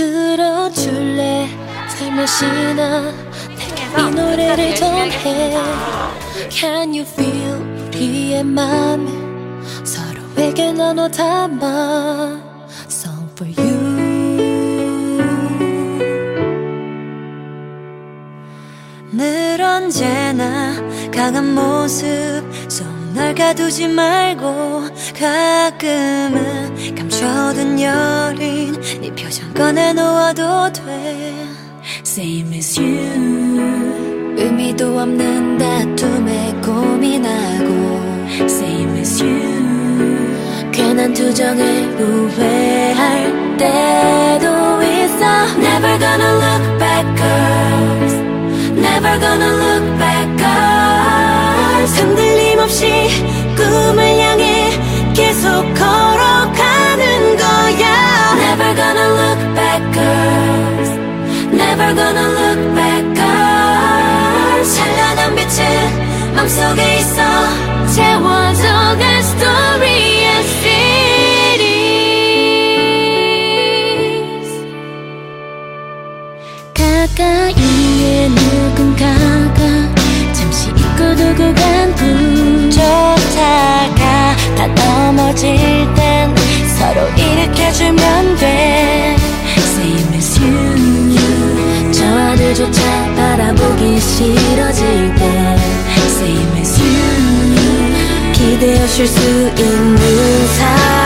들어줄래? 살며시 나 내게 이 노래를 전해 Can you feel 우리의 맘을? 서로에게 나눠 담아. Song for you. 늘 언제나 강한 모습 속널 가두지 말고 가끔은 감춰둔 여린 네 표정 꺼내놓아도 돼 Same as you 의미도 없는 다툼에 고민하고 Same as you 괜한 투정에 후회할 때도 있어 Never gonna look back girls Never gonna look back girls 흔들림 없이 꿈을 맘속에 있어 채워져간 cities. 가까이에 누군가가 잠시 잊고 두고 간뿐 쫓아가 다 넘어질 땐 서로 일으켜주면 돼. Same as you. 저 하늘조차 바라보기 싫어질 때 쉴수 있는 사랑을